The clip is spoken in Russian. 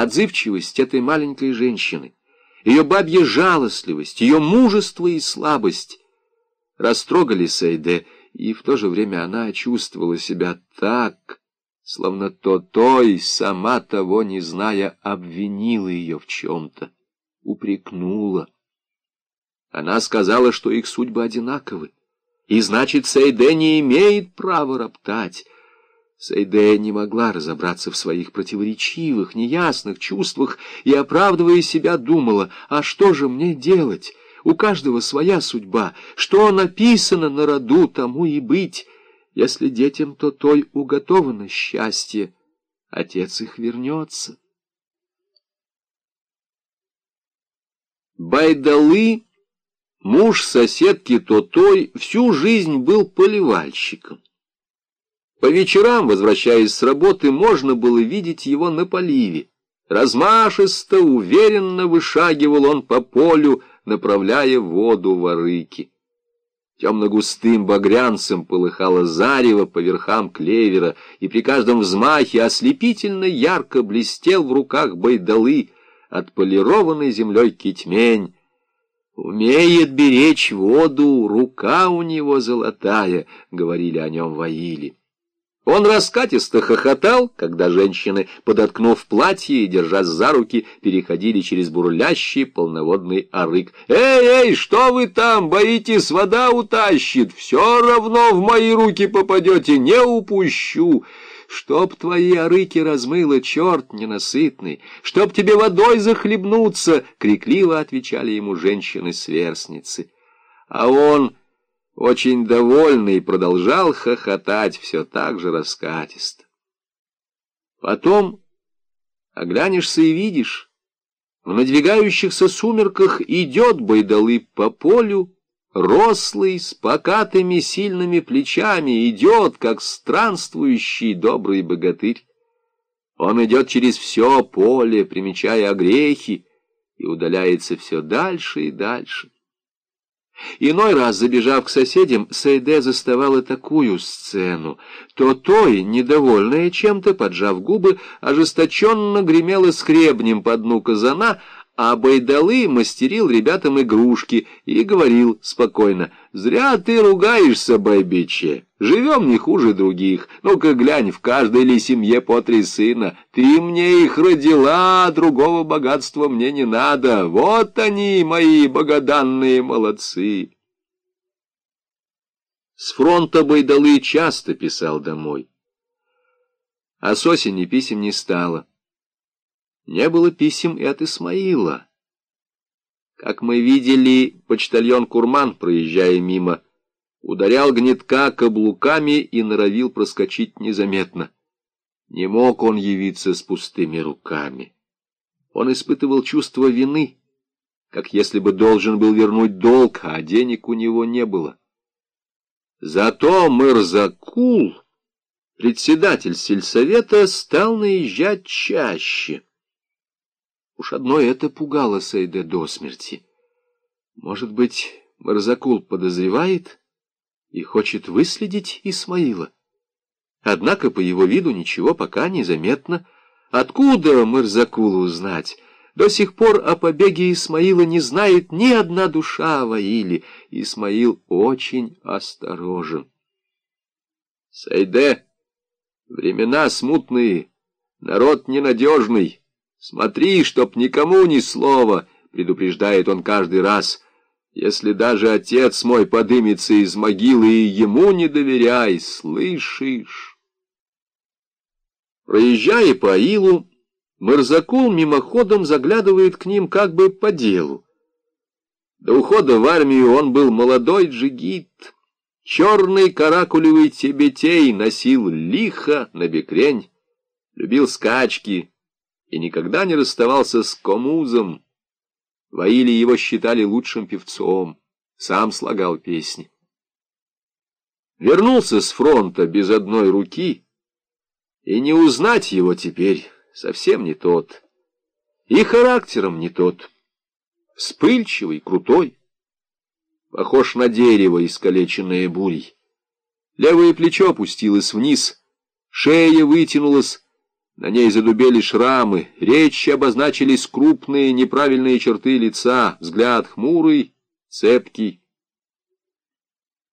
Отзывчивость этой маленькой женщины, ее бабья жалостливость, ее мужество и слабость растрогали Сейде, и в то же время она чувствовала себя так, словно то той, сама того не зная, обвинила ее в чем-то, упрекнула. Она сказала, что их судьбы одинаковы, и значит, Сейде не имеет права роптать, Сейде не могла разобраться в своих противоречивых, неясных чувствах и, оправдывая себя, думала, а что же мне делать? У каждого своя судьба. Что написано на роду, тому и быть. Если детям то той уготовано счастье, отец их вернется. Байдалы, муж соседки Тотой, всю жизнь был поливальщиком. По вечерам, возвращаясь с работы, можно было видеть его на поливе. Размашисто, уверенно вышагивал он по полю, направляя воду в арыки. Темно-густым багрянцем полыхало зарево по верхам клевера, и при каждом взмахе ослепительно ярко блестел в руках байдалы отполированной землей китьмень. «Умеет беречь воду, рука у него золотая», — говорили о нем воили. Он раскатисто хохотал, когда женщины, подоткнув платье и держась за руки, переходили через бурлящий полноводный арык. «Эй, эй, что вы там, боитесь, вода утащит? Все равно в мои руки попадете, не упущу!» Чтоб твои арыки размыло, черт ненасытный, чтоб тебе водой захлебнуться, — крикливо отвечали ему женщины-сверстницы. А он очень довольный, продолжал хохотать все так же раскатисто. Потом оглянешься и видишь, в надвигающихся сумерках идет байдалы по полю, рослый, с покатыми сильными плечами, идет, как странствующий добрый богатырь. Он идет через все поле, примечая огрехи, и удаляется все дальше и дальше. Иной раз, забежав к соседям, Сейде заставала такую сцену. То той, недовольная чем-то, поджав губы, ожесточенно гремела скребнем по дну казана, а Байдалы мастерил ребятам игрушки и говорил спокойно, «Зря ты ругаешься, Байбиче, живем не хуже других. Ну-ка глянь, в каждой ли семье по три сына. Ты мне их родила, другого богатства мне не надо. Вот они, мои богоданные молодцы!» С фронта Байдалы часто писал домой. А с осени писем не стало. Не было писем и от Исмаила. Как мы видели, почтальон Курман, проезжая мимо, ударял гнетка каблуками и норовил проскочить незаметно. Не мог он явиться с пустыми руками. Он испытывал чувство вины, как если бы должен был вернуть долг, а денег у него не было. Зато Мырзакул, председатель сельсовета, стал наезжать чаще. Уж одно это пугало Сейде до смерти. Может быть, Марзакул подозревает и хочет выследить Исмаила? Однако по его виду ничего пока не заметно. Откуда Марзакулу узнать? До сих пор о побеге Исмаила не знает ни одна душа в Аиле. Исмаил очень осторожен. Сайде, времена смутные, народ ненадежный. «Смотри, чтоб никому ни слова!» — предупреждает он каждый раз. «Если даже отец мой подымется из могилы, и ему не доверяй, слышишь?» Проезжая по Илу, Мырзакул мимоходом заглядывает к ним как бы по делу. До ухода в армию он был молодой джигит. Черный каракулевый тебетей носил лихо на бекрень, любил скачки, и никогда не расставался с Комузом. Ваили его считали лучшим певцом, сам слагал песни. Вернулся с фронта без одной руки, и не узнать его теперь совсем не тот, и характером не тот, вспыльчивый, крутой, похож на дерево, искалеченное бурей. Левое плечо опустилось вниз, шея вытянулась, На ней задубели шрамы, речи обозначились крупные неправильные черты лица, взгляд хмурый, цепкий,